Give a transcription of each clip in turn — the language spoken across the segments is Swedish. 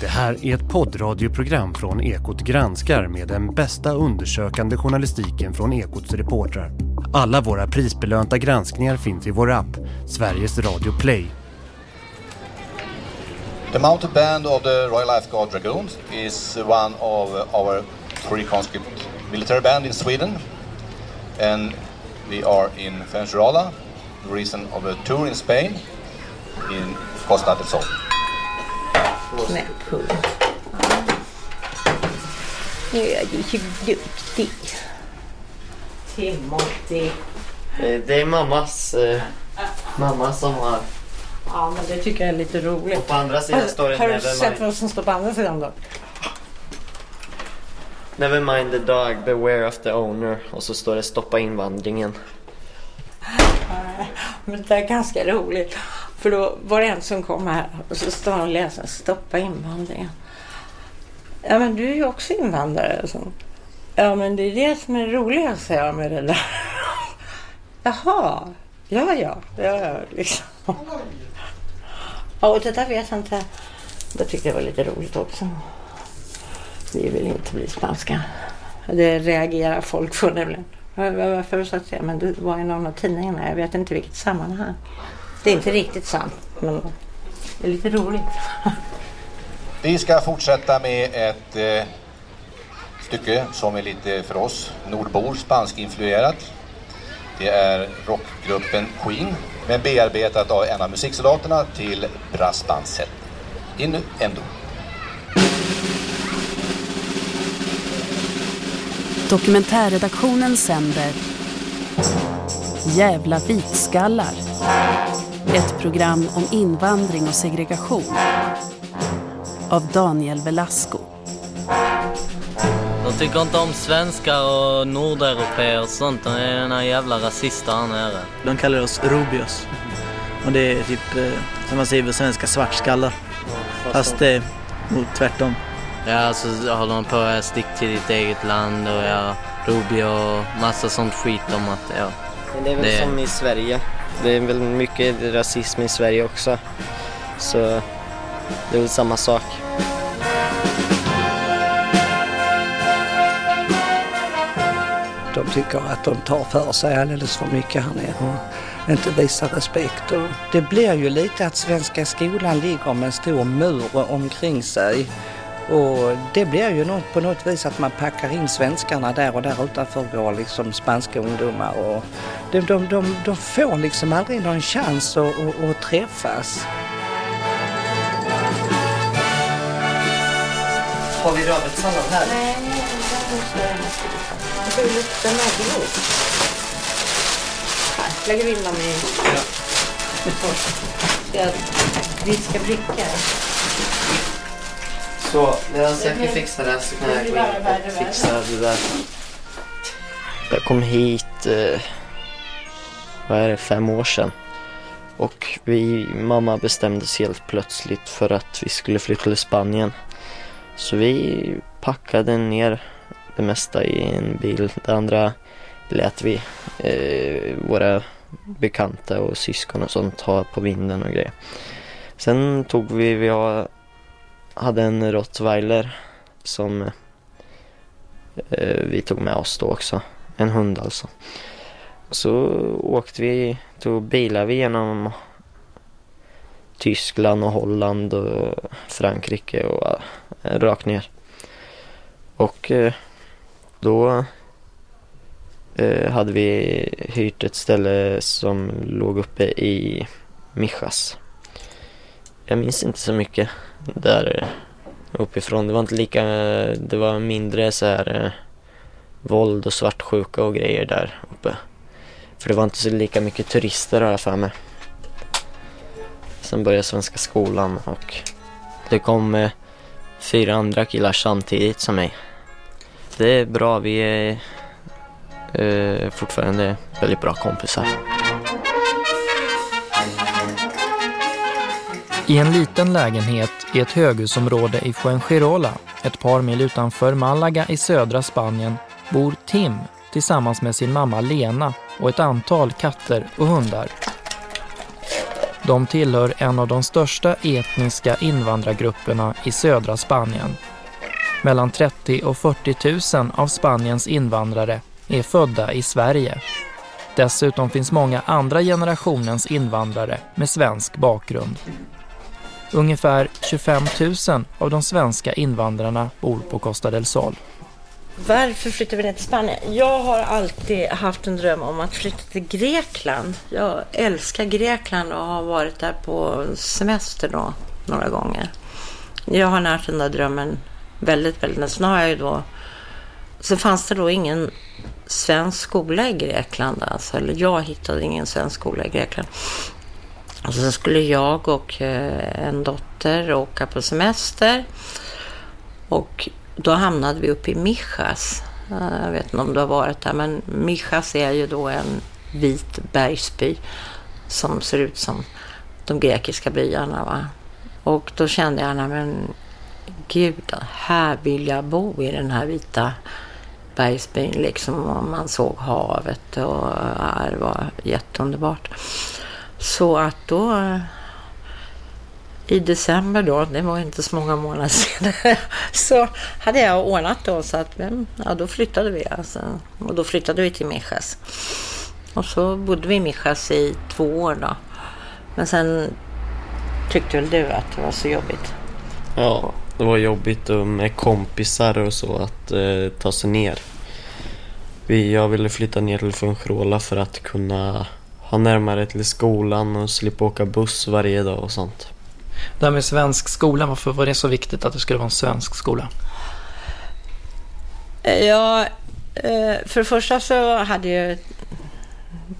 Det här är ett poddradioprogram från Ekot granskar med den bästa undersökande journalistiken från Ekots reportrar. Alla våra prisbelönta granskningar finns i vår app, Sveriges Radio Play. The mounted band of the Royal Life Guard Dragoons is one of our three conscript military band in Sweden. And we are in Fuengirola, the reason of a tour in Spain, in Costa del Sol. Knäpphund. Nu är du så duktig. Timothy. Eh, Det är mammas, eh, mamma som har... Ja, men det tycker jag är lite roligt. Och på andra sidan står det Har du sett vad som står på andra sidan då? never mind the dog, beware of the owner. Och så står det stoppa invandringen. Men det är ganska roligt. För då var det en som kom här och så stod han och läste. Stoppa invandringen. Ja men du är ju också invandrare. Så. Ja men det är det som är roligt säger jag med det där. Jaha, ja ja, ja ja liksom. Ja och det där vet jag inte. Det tyckte jag var lite roligt också. Vi vill inte bli spanska. Det reagerar folk på nämligen. Varför har du det? Men det var i någon av tidningarna. Jag vet inte vilket sammanhang. Det är inte riktigt sant. Men det är lite roligt. Vi ska fortsätta med ett eh, stycke som är lite för oss nordbor spanskinfluerat. Det är rockgruppen Queen men bearbetat av en av musiksoldaterna till brassbandssätt. Inu Endo. Dokumentärredaktionen sänder Jävla vitskallar. Ett program om invandring och segregation. Av Daniel Velasco. De tycker inte om svenskar och nordeuropeer och sånt. De är den här jävla rasister här nere. De kallar oss rubios. Och det är typ, eh, som man säger på svenska, svartskallar. Fast det är mot tvärtom. Ja, så håller de på att stick till ditt eget land och ja, Rubio och massa sånt skit om att ja. Men det är väl Det- som i Sverige. Det är väl mycket rasism i Sverige också. Så det är väl samma sak. De tycker att de tar för sig alldeles för mycket här nere och inte visar respekt. Och det blir ju lite att svenska skolan ligger med en stor mur omkring sig. Och det blir ju något, på något vis att man packar in svenskarna där och där utanför går liksom spanska ungdomar. Och de, de, de, de får liksom aldrig någon chans att, att, att träffas. Har vi rödbetssallad här? Nej, jag ska lukta mögelhop. Här, lägger vi in dem i... Ska jag diska brickor? Så, medan jag fixar det så kan jag gå in och fixa det där. Jag kom hit, eh, vad är det, fem år sedan. Och vi, mamma bestämde sig helt plötsligt för att vi skulle flytta till Spanien. Så vi packade ner det mesta i en bil. Det andra lät vi eh, våra bekanta och syskon och sånt ha på vinden och grejer. Sen tog vi, vi har hade en rottweiler som eh, vi tog med oss då också. En hund alltså. Så åkte vi, då bilade vi genom Tyskland och Holland och Frankrike och eh, rakt ner. Och eh, då eh, hade vi hyrt ett ställe som låg uppe i Mischas. Jag minns inte så mycket där eh, uppifrån. Det var inte lika, det var mindre så här eh, våld och svartsjuka och grejer där uppe. För det var inte så lika mycket turister har jag för mig. Sen började svenska skolan och det kom eh, fyra andra killar samtidigt som mig. Det är bra, vi är eh, fortfarande väldigt bra kompisar. I en liten lägenhet i ett höghusområde i Fuengirola, ett par mil utanför Malaga i södra Spanien, bor Tim tillsammans med sin mamma Lena och ett antal katter och hundar. De tillhör en av de största etniska invandrargrupperna i södra Spanien. Mellan 30 och 40 000 av Spaniens invandrare är födda i Sverige. Dessutom finns många andra generationens invandrare med svensk bakgrund. Ungefär 25 000 av de svenska invandrarna bor på Costa del Sol. Varför flyttade vi ner till Spanien? Jag har alltid haft en dröm om att flytta till Grekland. Jag älskar Grekland och har varit där på semester då några gånger. Jag har närt den där drömmen väldigt, väldigt. Sen har jag ju då... Sen fanns det då ingen svensk skola i Grekland. Alltså, eller jag hittade ingen svensk skola i Grekland. Alltså, och så skulle jag och eh, en dotter åka på semester. Och då hamnade vi uppe i Mijas. Eh, jag vet inte om du har varit där, men Mijas är ju då en vit bergsby som ser ut som de grekiska byarna. Va? Och då kände jag, nej men gud, här vill jag bo i den här vita bergsbyn liksom. Och man såg havet och det var jätteunderbart. Så att då i december då, det var inte så många månader sedan, så hade jag ordnat då så att ja, då flyttade vi alltså. Och då flyttade vi till Mijas. Och så bodde vi i Mijas i två år då. Men sen tyckte väl du att det var så jobbigt? Ja, det var jobbigt med kompisar och så att eh, ta sig ner. Vi, jag ville flytta ner till Funchrola för att kunna ha närmare till skolan och slippa åka buss varje dag och sånt. Det här med svensk skola, varför var det så viktigt att det skulle vara en svensk skola? Ja, eh, för det första så hade ju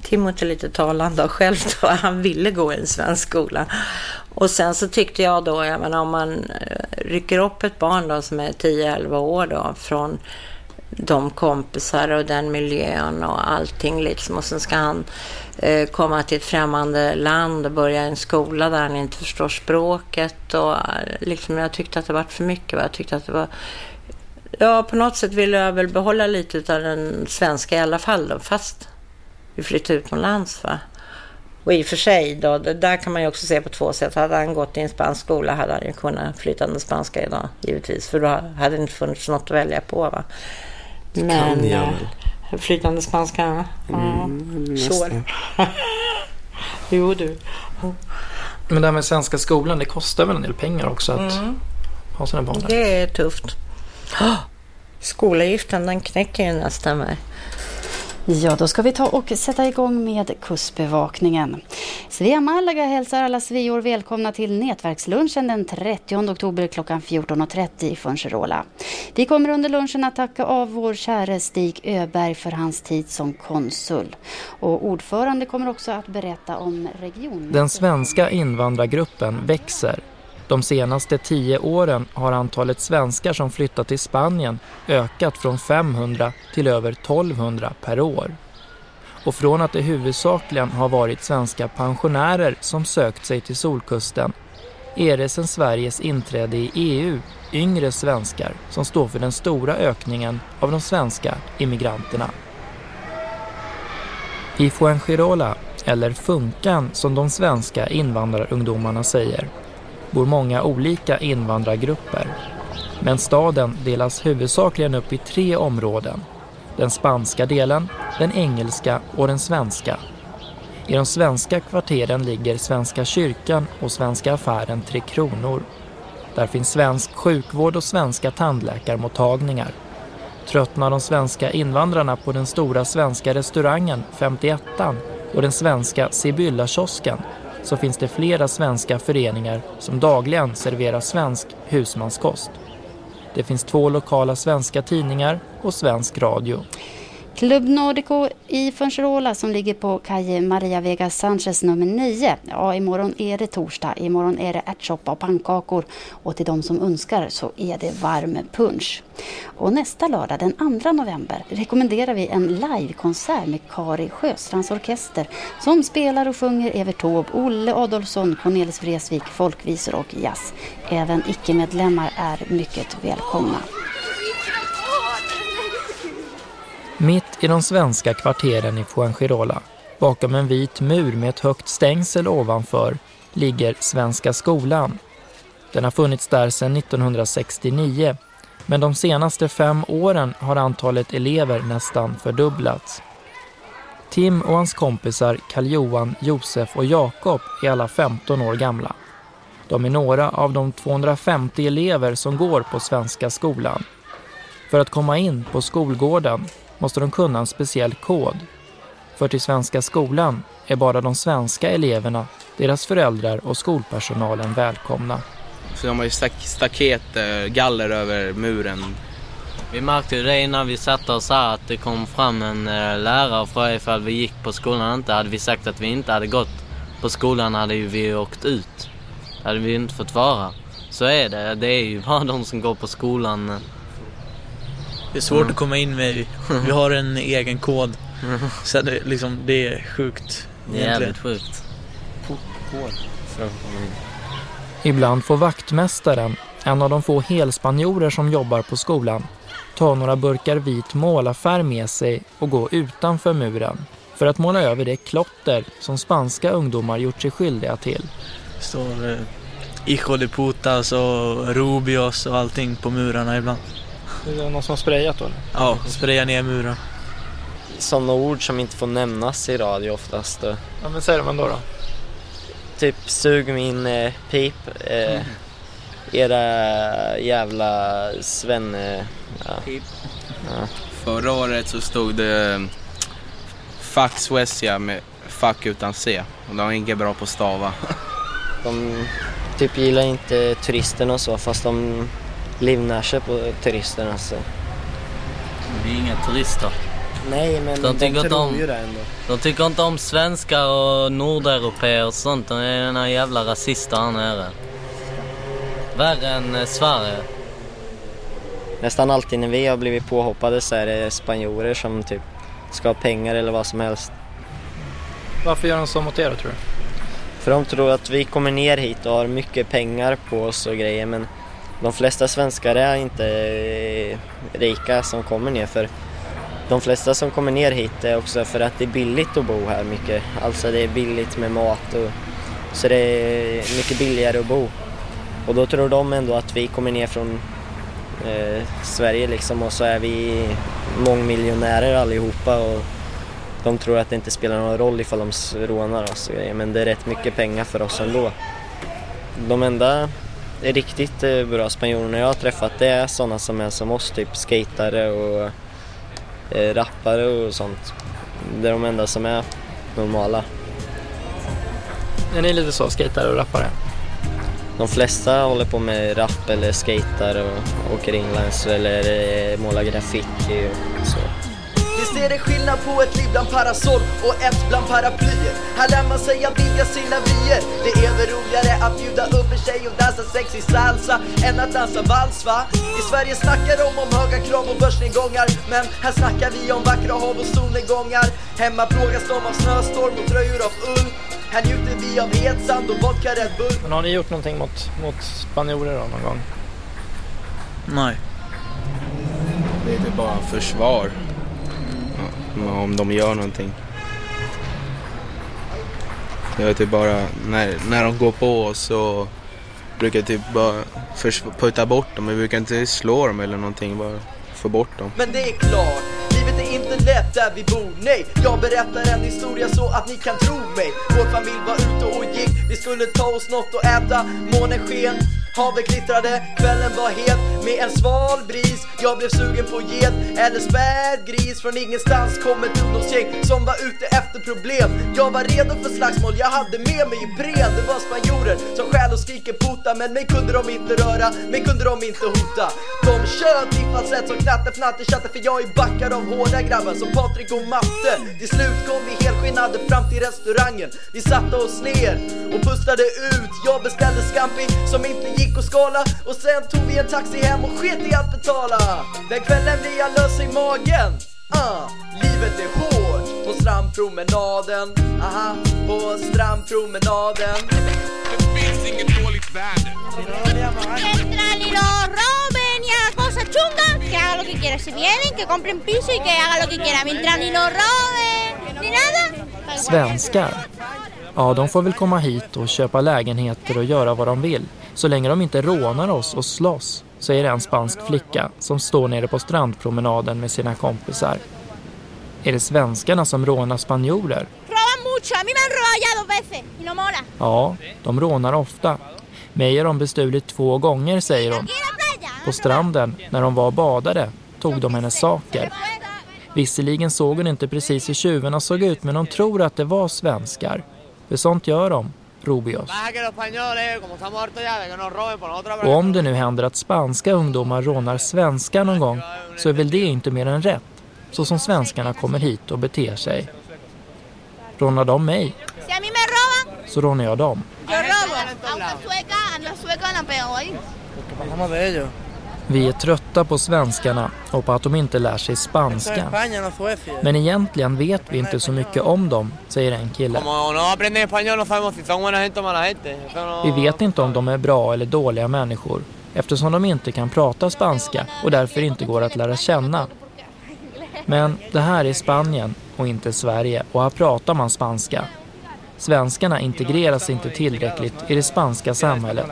Timothy lite talande själv då. Han ville gå i en svensk skola. Och sen så tyckte jag då, jag menar om man eh, rycker upp ett barn då som är 10-11 år då från de kompisar och den miljön och allting liksom. Och sen ska han eh, komma till ett främmande land och börja i en skola där han inte förstår språket. Och eh, liksom, jag tyckte att det var för mycket. Va? Jag tyckte att det var... Ja, på något sätt ville jag väl behålla lite av den svenska i alla fall då, fast vi flyttade utomlands. Va? Och i och för sig, då, det där kan man ju också se på två sätt. Hade han gått i en spansk skola hade han ju kunnat flytta den spanska idag, givetvis. För då hade det inte funnits något att välja på. Va? Men, kan jag väl? Eh, flytande spanska? Ja, mm, sure. jo du. Men det här med svenska skolan, det kostar väl en del pengar också att mm. ha sina barn där? Det är tufft. Skolavgiften den knäcker ju nästan mig. Ja, då ska vi ta och sätta igång med Kustbevakningen. Svea Malaga hälsar alla sveor välkomna till nätverkslunchen den 30 oktober klockan 14.30 i Funcherola. Vi kommer under lunchen att tacka av vår käre Stig Öberg för hans tid som konsul. Och ordförande kommer också att berätta om regionen. Den svenska invandrargruppen växer de senaste tio åren har antalet svenskar som flyttat till Spanien ökat från 500 till över 1200 per år. Och från att det huvudsakligen har varit svenska pensionärer som sökt sig till Solkusten är det sedan Sveriges inträde i EU yngre svenskar som står för den stora ökningen av de svenska immigranterna. I Fuengirola, eller Funkan som de svenska invandrarungdomarna säger, bor många olika invandrargrupper. Men staden delas huvudsakligen upp i tre områden. Den spanska delen, den engelska och den svenska. I de svenska kvarteren ligger Svenska kyrkan och Svenska affären Tre Kronor. Där finns svensk sjukvård och svenska tandläkarmottagningar. Tröttnar de svenska invandrarna på den stora svenska restaurangen 51 och den svenska Sibylla-kiosken så finns det flera svenska föreningar som dagligen serverar svensk husmanskost. Det finns två lokala svenska tidningar och svensk radio. Club Nordico i Fuengirola som ligger på Calle Maria Vega Sanchez nummer 9. Ja, imorgon är det torsdag. Imorgon är det ärtsoppa och pannkakor. Och till de som önskar så är det varm punch. Och nästa lördag, den 2 november, rekommenderar vi en livekonsert med Kari Sjöstrands orkester som spelar och sjunger Evert Taube, Olle Adolfsson, Cornelis Vreeswijk, folkvisor och jazz. Även icke-medlemmar är mycket välkomna. Mitt i de svenska kvarteren i Fuengirola Bakom en vit mur med ett högt stängsel ovanför ligger Svenska skolan. Den har funnits där sedan 1969 men de senaste fem åren har antalet elever nästan fördubblats. Tim och hans kompisar Karl-Johan, Josef och Jakob är alla 15 år gamla. De är några av de 250 elever som går på Svenska skolan. För att komma in på skolgården måste de kunna en speciell kod. För till Svenska skolan är bara de svenska eleverna, deras föräldrar och skolpersonalen välkomna. Så de har ju staket, eh, galler över muren. Vi märkte ju det innan vi satte oss här att det kom fram en eh, lärare och frågade ifall vi gick på skolan inte. Hade vi sagt att vi inte hade gått på skolan hade ju vi åkt ut. Det hade vi inte fått vara. Så är det. Det är ju bara de som går på skolan. Det är svårt mm. att komma in med. Vi har en egen kod. Så det, liksom, det är sjukt. Det är jävligt sjukt. Ibland får vaktmästaren, en av de få helspanjorer som jobbar på skolan, ta några burkar vit målarfärg med sig och gå utanför muren för att måla över det klotter som spanska ungdomar gjort sig skyldiga till. Det står eh, Hijo de putas och Rubios och allting på murarna ibland. Är det någon som har sprayat då? Ja, sprayar ner muren. Sådana ord som inte får nämnas i radio oftast. Ja, men säger de ändå då? Typ sug min eh, pip. Eh, mm. Era jävla svenne... Ja. Pip. Ja. Förra året så stod det eh, Fuck Swesia med fuck utan C. Och de är inte bra på att stava. De typ gillar inte turisterna och så fast de livnär sig på turisterna. Så. Vi är inga turister. Nej, men de, de tror om, ju det ändå. De tycker inte om svenskar och nordeuropeer och sånt. De är den jävla rasister här nere. Värre än eh, Sverige. Nästan alltid när vi har blivit påhoppade så är det spanjorer som typ ska ha pengar eller vad som helst. Varför gör de så mot er tror du? För de tror att vi kommer ner hit och har mycket pengar på oss och grejer men de flesta svenskar är inte eh, rika som kommer ner för de flesta som kommer ner hit är också för att det är billigt att bo här mycket. Alltså det är billigt med mat och så det är mycket billigare att bo. Och då tror de ändå att vi kommer ner från eh, Sverige liksom och så är vi mångmiljonärer allihopa och de tror att det inte spelar någon roll ifall de rånar oss och grejer, men det är rätt mycket pengar för oss ändå. De enda riktigt eh, bra spanjorerna jag har träffat det är sådana som är som oss, typ skatare och eh, rappare och sånt. Det är de enda som är normala. Är ni lite så, skatare och rappare? De flesta håller på med rap eller skater och åker inlines eller eh, målar graffiti och så. Är det skillnad på ett liv bland parasoll och ett bland paraplyer? Här lär man sig att vidga sina vyer. Det är väl roligare att bjuda upp en tjej och dansa sexig salsa än att dansa vals va? I Sverige snackar de om höga krav och börsnedgångar men här snackar vi om vackra hav och solnedgångar. Hemma plågas de av snöstorm och tröjor av ull. Här njuter vi av het sand och vodka Red Bull. Men har ni gjort någonting mot, mot spanjorer då någon gång? Nej. Det är typ bara försvar om de gör någonting. Jag typ bara, när, när de går på oss så brukar jag typ bara putta bort dem. Vi brukar inte slå dem eller någonting, bara få bort dem. Men det är klart, livet är inte lätt där vi bor, nej. Jag berättar en historia så att ni kan tro mig. Vår familj var ute och gick, vi skulle ta oss något att äta. Månen sken, Havet glittrade, kvällen var het med en sval bris. Jag blev sugen på get eller spädgris. Från ingenstans kom ett ungdomsgäng som var ute efter problem. Jag var redo för slagsmål, jag hade med mig Ipren Det var spanjorer som skäl och skriker puta Men mig kunde de inte röra, mig kunde de inte hota. De tjöt i falsett som knatte fnatte tjatte För jag är backad av hårda grabbar som Patrik och Matte. Till slut kom vi helskinnade fram till restaurangen. Vi satte oss ner och pustade ut. Jag beställde scampi som inte gick att skala. Och sen tog vi en taxi hem och sket i att betala. Den kvällen blev jag lös i magen. Uh, Livet är hårt på strandpromenaden. Aha, på strandpromenaden finns inget dåligt väder Entra Lilo Robin y haga cosas chungas Que haga lo que quiera, se vienen, que compren piso y que haga lo que quiera Mientras ni lo roben, ni nada Svenskar? Ja, de får väl komma hit och köpa lägenheter och göra vad de vill. Så länge de inte rånar oss och slåss, säger en spansk flicka som står nere på strandpromenaden med sina kompisar. Är det svenskarna som rånar spanjorer? Roban mucho. A mí me han robado ya dos veces y no mola. Ja, de rånar ofta. Mig har de bestulit två gånger, säger hon. På stranden, när de var och badade, tog de hennes saker. Visserligen såg hon inte precis hur tjuvarna såg ut, men hon tror att det var svenskar. För sånt gör de, Rubios. Och om det nu händer att spanska ungdomar rånar svenskar någon gång, så är väl det inte mer än rätt. Så som svenskarna kommer hit och beter sig. Rånar de mig, så rånar jag dem. Vi är trötta på svenskarna och på att de inte lär sig spanska. Men egentligen vet vi inte så mycket om dem, säger en kille. Vi vet inte om de är bra eller dåliga människor eftersom de inte kan prata spanska och därför inte går att lära känna. Men det här är Spanien och inte Sverige och här pratar man spanska. Svenskarna integreras inte tillräckligt i det spanska samhället.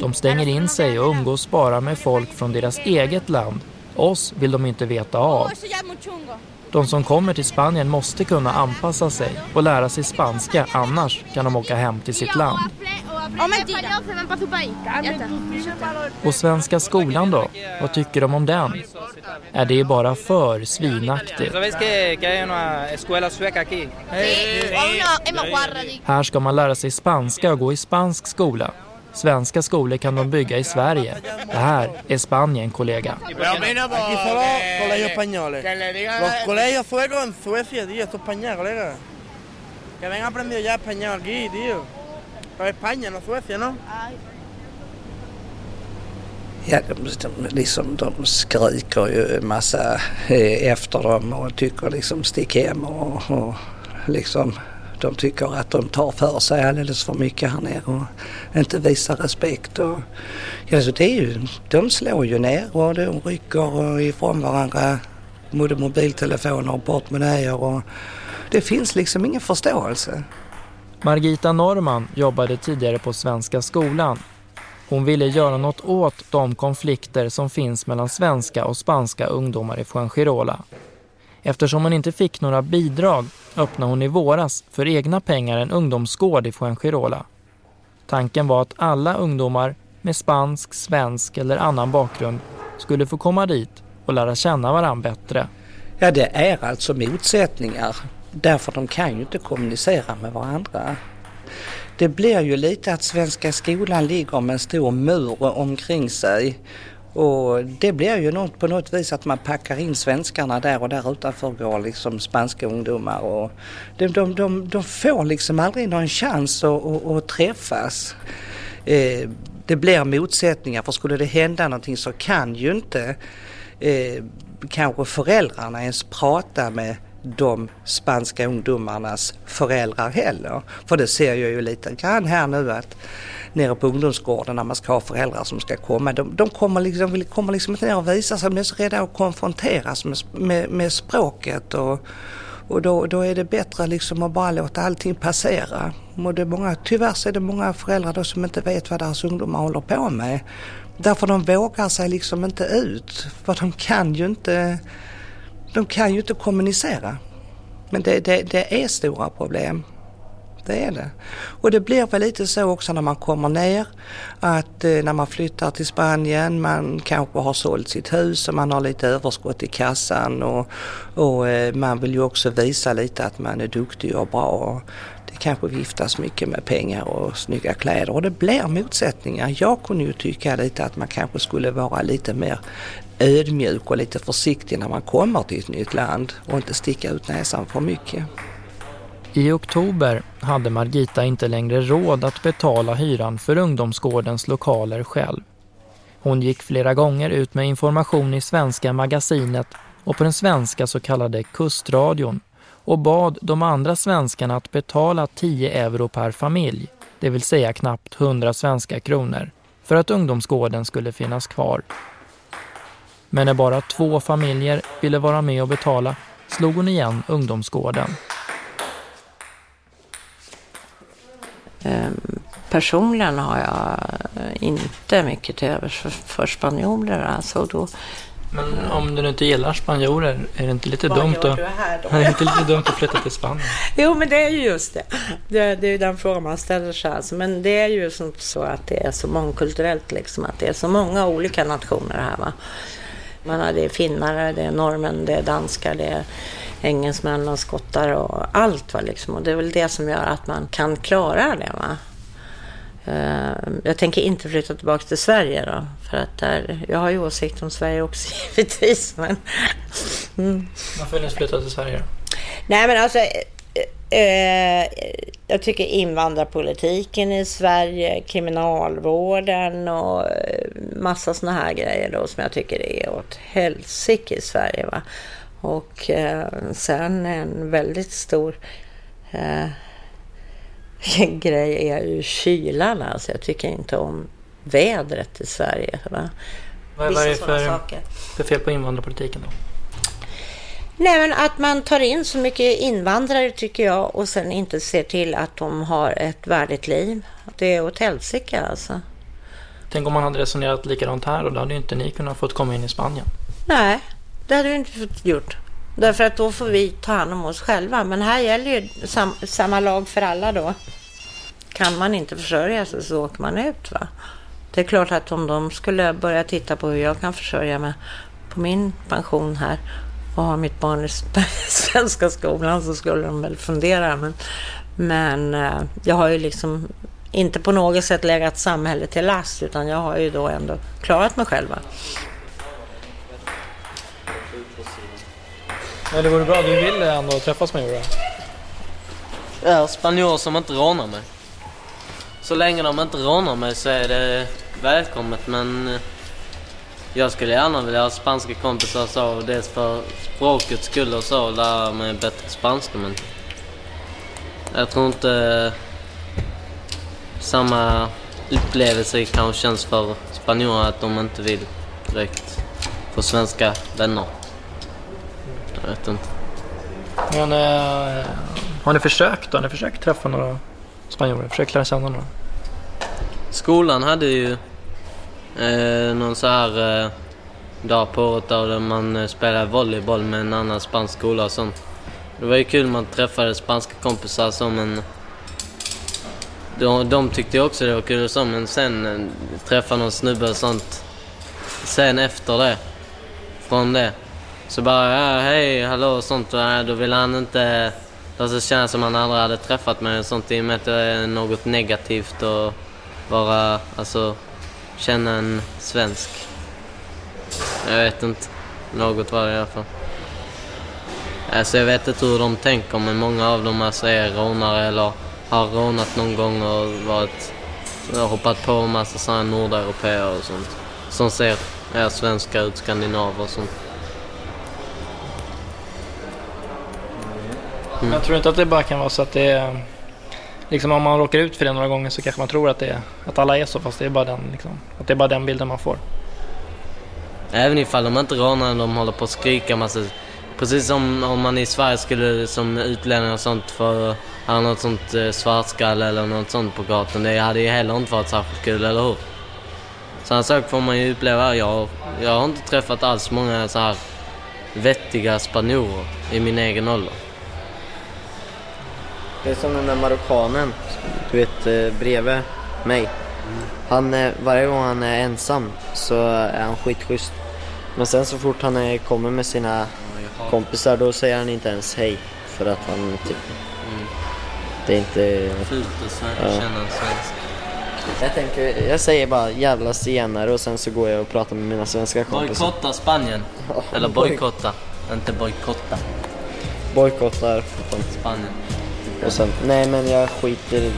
De stänger in sig och umgås bara med folk från deras eget land. Oss vill de inte veta av. De som kommer till Spanien måste kunna anpassa sig och lära sig spanska, annars kan de åka hem till sitt land. Och Svenska skolan då? Vad tycker de om den? Är det bara för svinaktigt? Här ska man lära sig spanska och gå i spansk skola. Svenska skolor kan de bygga i Sverige. Det här är Spanien, kollega. Ja, de, de, liksom, de skriker ju en massa eh, efter dem och tycker liksom stick hem och, och liksom de tycker att de tar för sig alldeles för mycket här nere och inte visar respekt. Och, ja, så det är ju, de slår ju ner och de rycker ifrån varandra både mobiltelefoner och portmonnäer och det finns liksom ingen förståelse. Margita Norman jobbade tidigare på Svenska skolan. Hon ville göra något åt de konflikter som finns mellan svenska och spanska ungdomar i Fuengirola. Eftersom hon inte fick några bidrag öppnade hon i våras för egna pengar en ungdomsgård i Fuengirola. Tanken var att alla ungdomar med spansk, svensk eller annan bakgrund skulle få komma dit och lära känna varandra bättre. Ja, det är alltså motsättningar. Därför de kan ju inte kommunicera med varandra. Det blir ju lite att Svenska skolan ligger med en stor mur omkring sig. Och det blir ju något, på något vis att man packar in svenskarna där och där utanför går liksom spanska ungdomar. Och de, de, de, de får liksom aldrig någon chans att, att, att träffas. Eh, det blir motsättningar för skulle det hända någonting så kan ju inte eh, kanske föräldrarna ens prata med de spanska ungdomarnas föräldrar heller. För det ser jag ju lite grann här nu att nere på ungdomsgården när man ska ha föräldrar som ska komma. De, de kommer, liksom, kommer liksom inte ner och visa sig, de är så rädda att konfronteras med, med, med språket. Och, och då, då är det bättre liksom att bara låta allting passera. Och det är många, tyvärr så är det många föräldrar då som inte vet vad deras ungdomar håller på med. Därför de vågar sig liksom inte ut. För de kan ju inte, de kan ju inte kommunicera. Men det, det, det är stora problem. Det är det. Och det blir väl lite så också när man kommer ner att eh, när man flyttar till Spanien, man kanske har sålt sitt hus och man har lite överskott i kassan och, och eh, man vill ju också visa lite att man är duktig och bra. Det kanske viftas mycket med pengar och snygga kläder och det blir motsättningar. Jag kunde ju tycka lite att man kanske skulle vara lite mer ödmjuk och lite försiktig när man kommer till ett nytt land och inte sticka ut näsan för mycket. I oktober hade Margita inte längre råd att betala hyran för ungdomsgårdens lokaler själv. Hon gick flera gånger ut med information i Svenska magasinet och på den svenska så kallade kustradion och bad de andra svenskarna att betala 10 euro per familj, det vill säga knappt 100 svenska kronor, för att ungdomsgården skulle finnas kvar. Men när bara två familjer ville vara med och betala slog hon igen ungdomsgården. Ehm, personligen har jag inte mycket till övers för, för spanjorer. Alltså då, Men om du inte gillar spanjorer, är det inte lite Vad dumt att... då? är det inte lite dumt att flytta till Spanien? Jo, men det är ju just det. Det, det är ju den frågan man ställer sig. Alltså. Men det är ju så att det är så mångkulturellt, liksom, att det är så många olika nationer här. Va? Man har, det är finnare, det är norrmän, det är danskar, det är engelsmän och skottar och allt. Va, liksom. Och det är väl det som gör att man kan klara det. Va? Eh, Jag tänker inte flytta tillbaka till Sverige då. För att där, jag har ju åsikt om Sverige också givetvis. Men, mm. Varför vill ni flytta till Sverige? Nej men alltså, jag tycker invandrarpolitiken i Sverige, kriminalvården och eh, massa såna här grejer då som jag tycker är åt helsike i Sverige. Va? Och eh, sen en väldigt stor eh, grej är ju kylan. Alltså jag tycker inte om vädret i Sverige. Va? Vad, är det sådana för, för fel på invandrarpolitiken då? Nej, men att man tar in så mycket invandrare tycker jag och sen inte ser till att de har ett värdigt liv. Det är åt helsike alltså. Tänk om man hade resonerat likadant här och då hade ju inte ni kunnat fått komma in i Spanien. Nej, det hade vi inte fått gjort. Därför att då får vi ta hand om oss själva. Men här gäller ju sam, samma lag för alla då. Kan man inte försörja sig så åker man ut va. Det är klart att om de skulle börja titta på hur jag kan försörja mig på min pension här och ha mitt barn i svenska skolan så skulle de väl fundera. Men, men eh, jag har ju liksom inte på något sätt legat samhället till last utan jag har ju då ändå klarat mig själva. Men det vore bra, du vill ändå träffa spanjorer? Ja, spanjorer som inte rånar mig. Så länge de inte rånar mig så är det välkommet men eh, jag skulle gärna vilja ha spanska kompisar och så, dels för språkets skull och så, lära mig bättre spanska men jag tror inte samma upplevelse kanske känns för spanjorer att de inte vill direkt få svenska vänner. Jag vet inte. Men eh, har ni försökt då? Har ni försökt träffa några spanjorer? Försökt lära känna några? Skolan hade ju eh, någon så här eh, dag på året där man eh, spelar spelade volleyboll med en annan spansk skola och sånt. Det var ju kul man träffade spanska kompisar så men de, de tyckte ju också det var kul och så men sen eh, träffa någon snubbe och sånt sen efter det, från det. Så bara ja, hej, hallå och sånt. Och, ja, då ville han inte Det känna som han aldrig hade träffat mig och sånt i och med att det är något negativt och vara, alltså känna en svensk. Jag vet inte. Något var det i alla fall. Alltså jag vet inte hur de tänker men många av dem alltså är rånare eller har rånat någon gång och varit, hoppat på en massa sådana nordeuropeer och sånt. Som ser är svenska ut, skandinaver och sånt. Mm. jag tror inte att det bara kan vara så att det är... Liksom om man råkar ut för det några gånger så kanske man tror att, det är, att alla är så fast det är bara den, liksom, att det är bara den bilden man får. Även ifall de inte rånar, de håller på att skrika massa. Precis som om man i Sverige skulle som utlänning och sånt för ha något sånt eh, svartskalle eller något sånt på gatan. Det hade ju heller inte varit särskilt kul, eller hur? Sådana saker får man ju uppleva. Jag, jag har inte träffat alls många så här vettiga spanjorer i min egen ålder. Det är som den där marockanen, du vet eh, bredvid mig. Han, eh, varje gång han är ensam så är han skitschysst. Men sen så fort han är, kommer med sina kompisar då säger han inte ens hej. För att han typ... Det är inte... Fult att sven- Ja. känna en svensk. Jag tänker, jag säger bara jävla zigenare och sen så går jag och pratar med mina svenska kompisar. Bojkotta Spanien. Eller bojkotta. Inte bojkotta. Bojkottar Spanien. Och sen, nej men jag skiter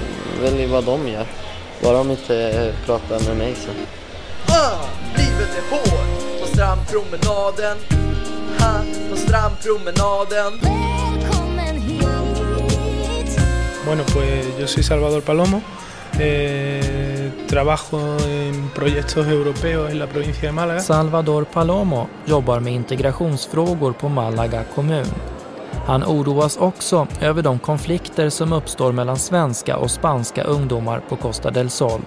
väl i vad de gör. Bara de inte pratar med mig så. Ah, livet är hårt på strandpromenaden ha, På strandpromenaden Bueno, pues yo soy Salvador Palomo, eh, trabajo en proyectos europeos en la provincia de Málaga. Salvador Palomo jobbar med integrationsfrågor på Malaga kommun. Han oroas också över de konflikter som uppstår mellan svenska och spanska ungdomar på Costa del Sol.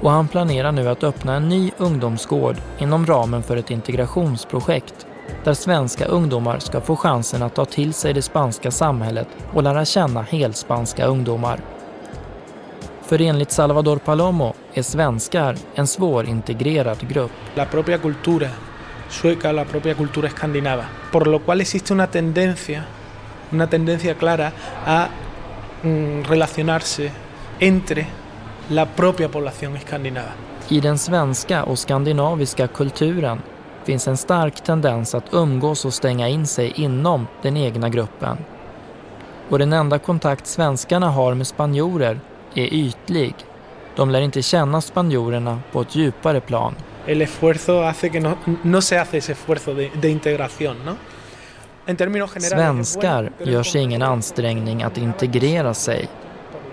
Och han planerar nu att öppna en ny ungdomsgård inom ramen för ett integrationsprojekt där svenska ungdomar ska få chansen att ta till sig det spanska samhället och lära känna helspanska ungdomar. För enligt Salvador Palomo är svenskar en svårintegrerad grupp. La propia cultura sueca, la propia cultura escandinava. Por lo cual existe una tendencia, una tendencia clara a mm, relacionarse entre la propia población escandinava. I den svenska och skandinaviska kulturen finns en stark tendens att umgås och stänga in sig inom den egna gruppen. Och den enda kontakt svenskarna har med spanjorer är ytlig. De lär inte känna spanjorerna på ett djupare plan. El esfuerzo hace que no, no se hace ese esfuerzo de, de integración, ¿no? Svenskar gör sig ingen ansträngning att integrera sig.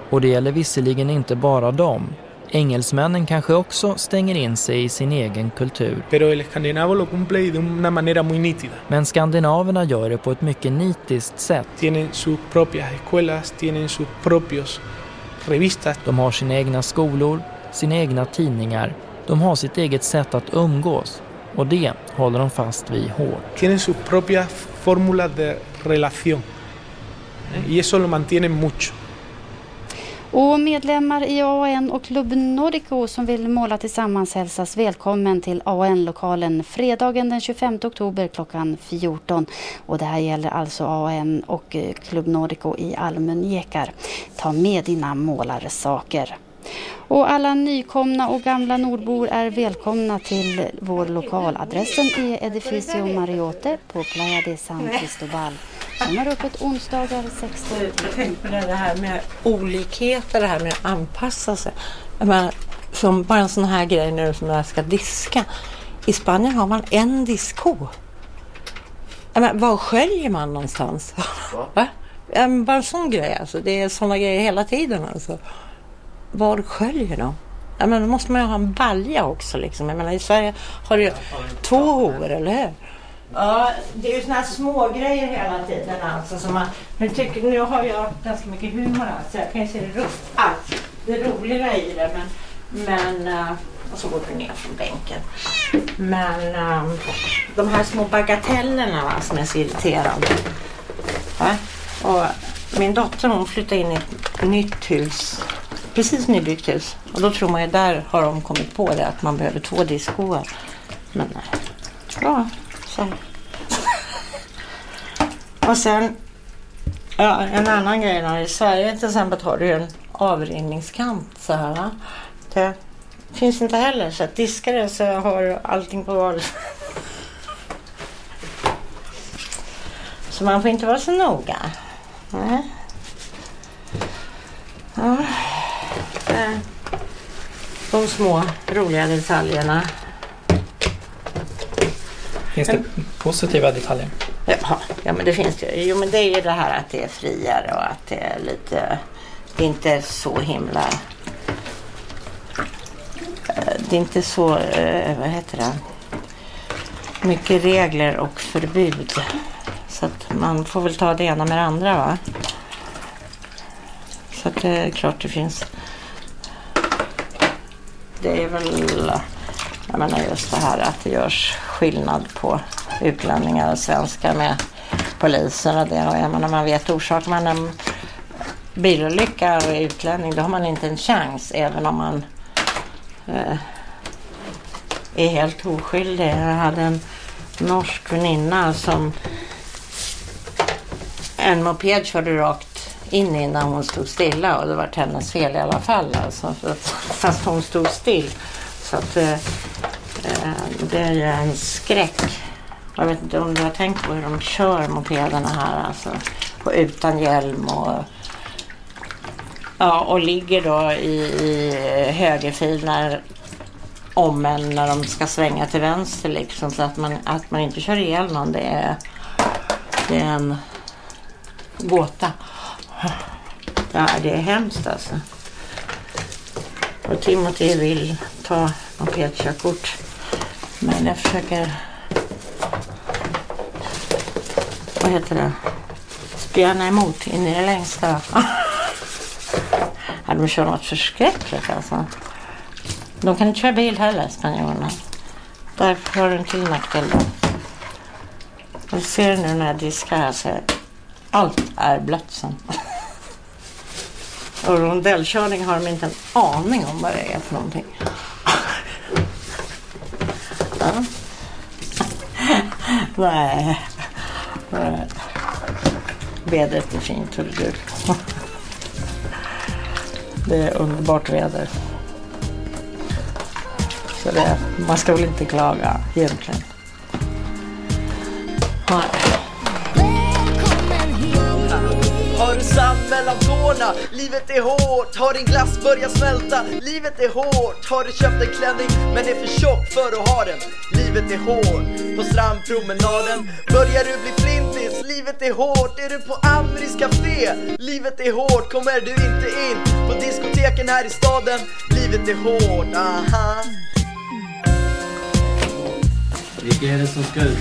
Och det gäller visserligen inte bara dem. Engelsmännen kanske också stänger in sig i sin egen kultur. Men skandinaverna gör det på ett mycket nitiskt sätt. De har sina egna skolor, sina egna tidningar. De har sitt eget sätt att umgås. Och det håller de fast vid hårt. Tienen sus propias fórmulas de relación. Y eso lo mantienen mucho. Och medlemmar i AAN och Club Nordico som vill måla tillsammans hälsas välkommen till AAN-lokalen fredagen den 25 oktober klockan 14. Och det här gäller alltså AAN och eh, Club Nordico i Almön-Ekar. Ta med dina målarsaker. Och alla nykomna och gamla nordbor är välkomna till vår lokal. Adressen är Edificio Mariote på Playa de San Cristobal som har öppet onsdagar 16 Jag tänkte på det här med olikheter, det här med att anpassa sig. Menar, som bara en sån här grej nu som jag ska diska. I Spanien har man en menar, var sköljer man någonstans? Va? Bara en sån grej alltså. Det är såna grejer hela tiden alltså. Var sköljer de? Ja, men då måste man ju ha en balja också liksom. Jag menar, i Sverige har du ju två hovor, eller hur? Ja, det är ju såna här små grejer hela tiden alltså. Som man, nu, tycker, nu har jag ganska mycket humor alltså. Jag kan ju se det, ro, allt, det roliga i det. Men, men eh, och så går du ner från bänken. Men eh, de här små bagatellerna va, som är så irriterande. Va? Och min dotter hon flyttade in i ett nytt hus. Precis nybyggt hus. Och då tror man ju där har de kommit på det att man behöver två diskoar. Men nej. Ja, så. Och sen ja, en annan grej då. I Sverige till exempel har du ju en avrinningskant så här. Va? Det finns inte heller. Så att diskar det så har du allting på val. Så man får inte vara så noga. Nej. Ja. Eh, De små roliga detaljerna. Finns det positiva detaljer? Jaha, ja men det finns det. Jo men det är ju det här att det är friare och att det är lite, det är inte så himla, eh, det är inte så, eh, vad heter det, mycket regler och förbud. Så att man får väl ta det ena med det andra va. Så att det är klart det finns, det är väl, jag menar just det här att det görs skillnad på utlänningar och svenskar med polisen och det. Och jag menar, man vet orsaken, men en bilolycka och är utlänning då har man inte en chans även om man eh, är helt oskyldig. Jag hade en norsk väninna som en moped körde rakt in innan hon stod stilla och det var hennes fel i alla fall. Alltså, för att, fast hon stod still. Så att eh, eh, det är ju en skräck. Jag vet inte om du har tänkt på hur de kör mopederna här alltså. Och utan hjälm och Ja, och ligger då i, i högerfil när, om en när de ska svänga till vänster liksom. Så att man, att man inte kör ihjäl någon det är, det är en gåta. Ja, det är hemskt alltså. Och Timothy vill ta mopedkörkort. Men jag försöker... Vad heter det? Spjärna emot in i det längsta. Ja, de kör något förskräckligt alltså. De kan inte köra bil heller, spanjorerna. Därför har du en till nackdel. Och ser nu när jag diskar här så allt är blött sen. Och rondellkörning har de inte en aning om vad det är för någonting. Ja. Nej. Nej. Vädret är fint, hörru du. Det är underbart väder. Så det, man ska väl inte klaga egentligen. Nej. Mellan tårna? Livet är hårt. Har din glass börjat smälta? Livet är hårt. Har du köpt en klänning men är för tjock för att ha den? Livet är hårt. På strandpromenaden börjar du bli flintis. Livet är hårt. Är du på Amris café? Livet är hårt. Kommer du inte in på diskoteken här i staden? Livet är hårt. Aha. Vilka är det som ska ut?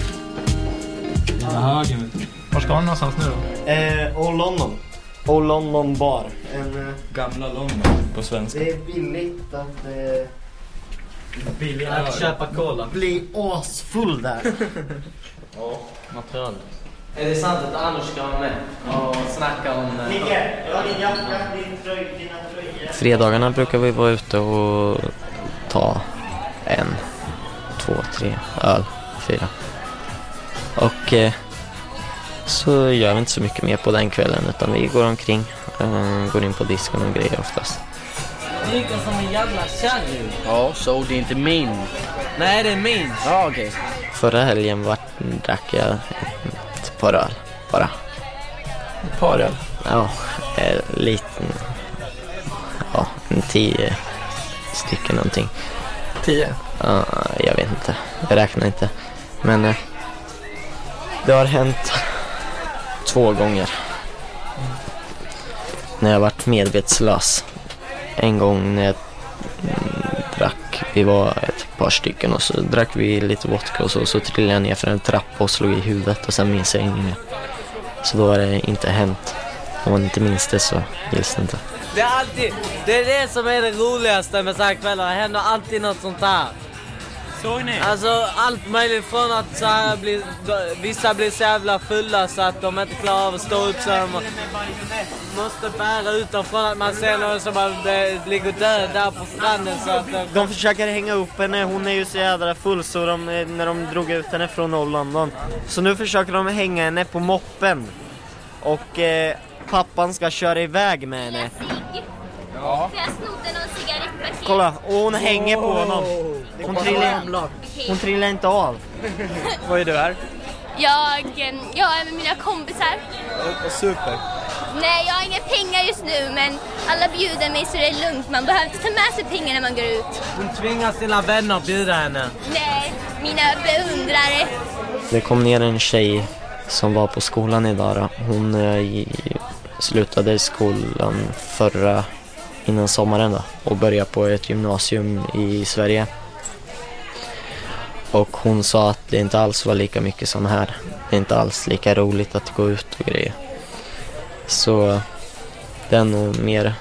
Jävla högen vet du. Var ska han någonstans nu då? Eh, Old London. Old London bar. En, eh, Gamla London på svenska. det är billigt att eh, Billigare att köpa cola. bli asfull där. Ja, material. Är det sant att Anders ska vara med och snacka om... eh, Micke, jag har din jacka, din tröj, dina tröjor. Fredagarna brukar vi vara ute och ta en, två, tre öl, fyra. Och eh, så gör vi inte så mycket mer på den kvällen utan vi går omkring, eh, går in på disken och grejer oftast. Dricker som en jävla kärring. Ja, så det är inte min. Nej, det är min. Ja, okej. Förra helgen var, drack jag ett par öl bara. Ett par öl? Ja, en liten, ja, en tio stycken någonting. Tio? Ja, jag vet inte. Jag räknar inte. Men eh, det har hänt två gånger. När jag varit medvetslös. En gång när jag drack, vi var ett par stycken och så drack vi lite vodka och så, så trillade jag ner för en trappa och slog i huvudet och sen minns jag inget mer. Så då har det inte hänt. Om man inte minns det så gills det inte. Det är alltid, det är det som är det roligaste med så här kvällar. Det händer alltid något sånt här. Såg ni? Alltså allt möjligt från att så här blir, vissa blir så jävla fulla så att de inte klarar av att stå upp så de måste bära ut dem från att man ser någon som bara eh, ligger död där på stranden så att de, De försöker hänga upp henne, hon är ju så jävla full så de, när de drog ut henne från Old London. Så nu försöker de hänga henne på moppen. Och eh, pappan ska köra iväg med henne. Ja. För jag snodde någon cigarettpaket. Kolla, och hon hänger på honom. Hon trillar, hon trillar inte av. Vad är du här? Jag, jag är med mina kompisar. Super. Nej, jag har inga pengar just nu men alla bjuder mig så det är lugnt. Man behöver inte ta med sig pengar när man går ut. hon tvingar sina vänner att bjuda henne. Nej, mina beundrare. Det kom ner en tjej som var på skolan idag. Då. Hon eh, slutade skolan förra, innan sommaren då, och börja på ett gymnasium i Sverige. Och hon sa att det inte alls var lika mycket som här. Det är inte alls lika roligt att gå ut och grejer. Så det är nog mer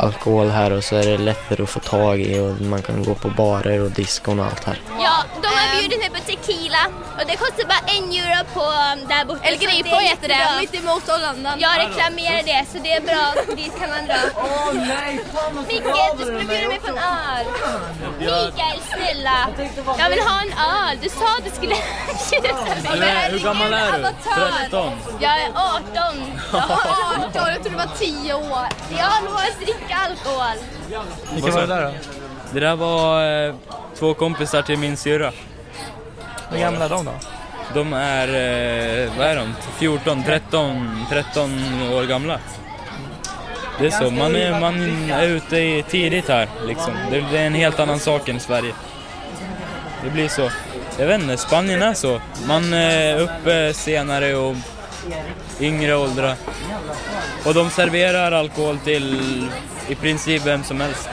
alkohol här och så är det lättare att få tag i och man kan gå på barer och diskon och allt här. Ja, de har bjudit mig på tequila och det kostar bara en euro på um, där borta. El Grifo det är heter det, jättebra. mitt emot London. Jag reklamerar det så det är bra, dit kan man dra. Åh nej, fan vad Micke, du skulle bjuda mig på en öl. Mikael, snälla. Jag vill ha en öl. Du sa att du skulle bjuda mig. Hur gammal är du? 13? Jag är 18. Jag var 18, jag tror det var 10 år. Jag lovar att dricka alkohol. Vilka var det där då? Det där var eh, två kompisar till min syrra. Hur gamla är de då? De är, eh, vad är de? 14, 13, 13 år gamla. Det är så, man är, man är ute i tidigt här liksom. Det, det är en helt annan sak än i Sverige. Det blir så. Jag vet inte, Spanien är så. Man är uppe senare och yngre åldrar. Och de serverar alkohol till i princip vem som helst.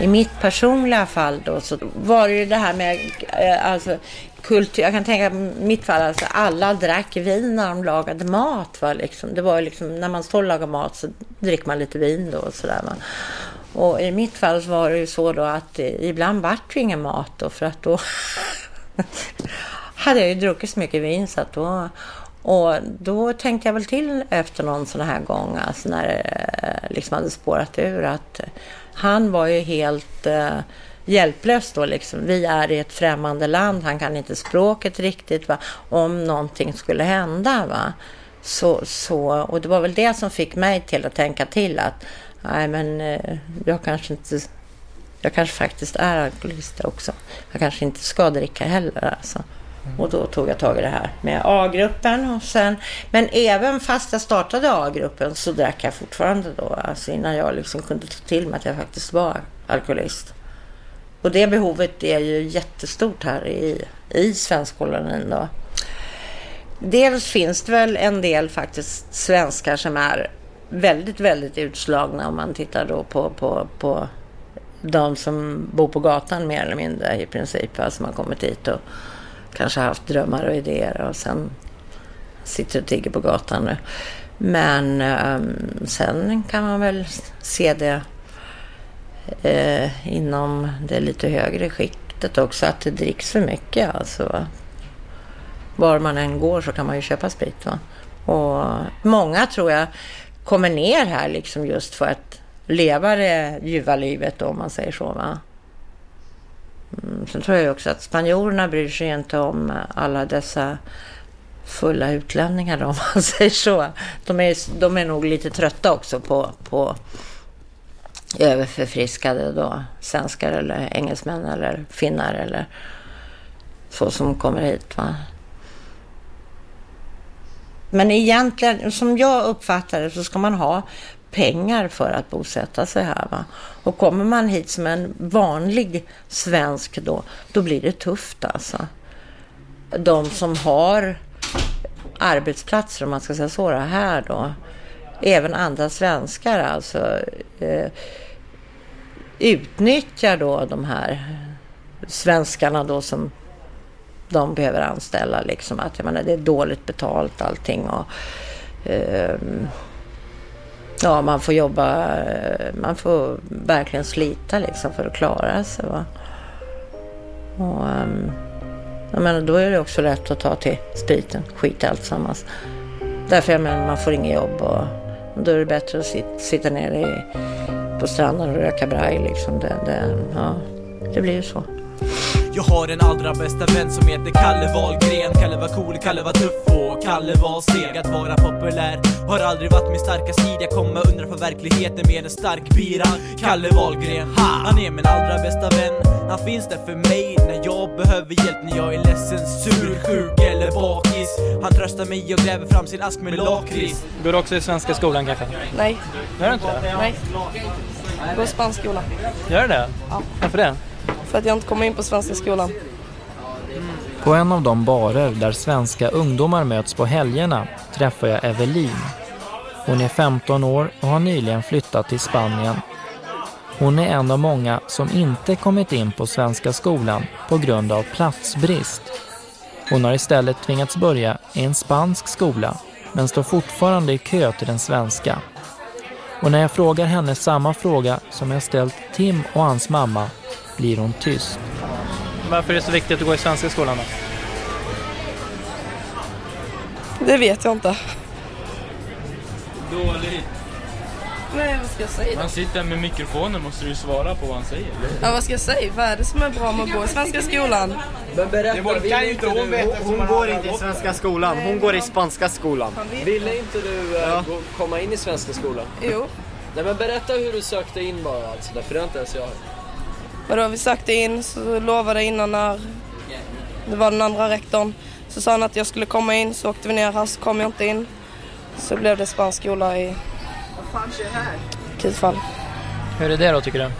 I mitt personliga fall då så var det ju det här med eh, alltså, kultur. Jag kan tänka mig mitt fall, alltså, alla drack vin när de lagade mat. Va? Liksom, det var ju liksom, när man står och lagar mat så dricker man lite vin då och sådär. Va? Och i mitt fall var det ju så då att eh, ibland vart det ju ingen mat då för att då hade jag ju druckit så mycket vin så att då och då tänkte jag väl till efter någon sån här gång, alltså när det eh, liksom hade spårat ur, att han var ju helt eh, hjälplös då liksom. Vi är i ett främmande land, han kan inte språket riktigt, va? om någonting skulle hända. Va? Så, så, och det var väl det som fick mig till att tänka till att nej men eh, jag kanske inte jag kanske faktiskt är alkoholist också. Jag kanske inte ska dricka heller alltså. Och då tog jag tag i det här med A-gruppen. Och sen, men även fast jag startade A-gruppen så drack jag fortfarande då. Alltså innan jag liksom kunde ta till mig att jag faktiskt var alkoholist. Och det behovet är ju jättestort här i, i svenskkolonin då. Dels finns det väl en del faktiskt svenskar som är väldigt, väldigt utslagna om man tittar då på, på, på de som bor på gatan mer eller mindre i princip. Alltså man kommit hit och kanske haft drömmar och idéer och sen sitter och tigger på gatan nu. Men um, sen kan man väl se det eh, inom det lite högre skiktet också att det dricks för mycket. Alltså. Var man än går så kan man ju köpa sprit. Va? Och många tror jag kommer ner här liksom just för att leva det ljuva livet då, om man säger så. Va? Mm, sen tror jag också att spanjorerna bryr sig inte om eh, alla dessa fulla utlänningar då, om man säger så. De är, de är nog lite trötta också på, på överförfriskade då, svenskar eller engelsmän eller finnar eller så som kommer hit. Va? Men egentligen, som jag uppfattar det, så ska man ha pengar för att bosätta sig här. Va? Och kommer man hit som en vanlig svensk då, då blir det tufft alltså. De som har arbetsplatser, om man ska säga så, här då, även andra svenskar alltså, eh, utnyttjar då de här svenskarna då som de behöver anställa. Liksom, att jag menar, det är dåligt betalt allting. Och, eh, ja, man får jobba, man får verkligen slita liksom för att klara sig. Va? Och, ehm, jag menar, då är det också lätt att ta till spriten, skit i alltsammans. Därför jag menar, man får inget jobb och då är det bättre att sitta, sitta nere i, på stranden och röka braj liksom. Det, det, ja, det blir ju så. Jag har en allra bästa vän som heter Kalle Wahlgren Kalle var cool, Kalle var tuff och Kalle var seg Att vara populär har aldrig varit min starka sida Jag kommer undra på verkligheten med en stark bira Kalle Wahlgren, ha! Han är min allra bästa vän Han finns där för mig när jag behöver hjälp När jag är ledsen, sur, sjuk eller bakis Han tröstar mig och gräver fram sin ask med lakrits Går du också i svenska skolan kanske? Nej. Gör du inte? Nej. Jag går spansk skola. Gör du det? Ja. Varför det? För att jag inte kommer in på svenska skolan. På en av de barer där svenska ungdomar möts på helgerna träffar jag Evelin. Hon är 15 år och har nyligen flyttat till Spanien. Hon är en av många som inte kommit in på svenska skolan på grund av platsbrist. Hon har istället tvingats börja i en spansk skola men står fortfarande i kö till den svenska. Och när jag frågar henne samma fråga som jag ställt Tim och hans mamma blir hon tyst. Varför är det så viktigt att gå i svenska skolan då? Det vet jag inte. Dåligt. Nej, vad ska jag säga då? Han sitter med mikrofonen, måste du svara på vad han säger. Ja, vad ska jag säga? Vad är det som är bra med att gå i svenska skolan? Men berätta, Det borde- vill kan ju inte inte du, hon veta hon, eftersom hon han går inte i gått svenska skolan, hon går i spanska skolan. Ville inte du eh, gå, komma in i svenska skolan? Jo. Nej men berätta hur du sökte in bara alltså, för det har inte ens jag hört. Vadå, vi sökte in, så lovade innan när det var den andra rektorn. Så sa han att jag skulle komma in, så åkte vi ner här, så kom jag inte in. Så blev det spansk skola i Kidfall. Hur är det då tycker du?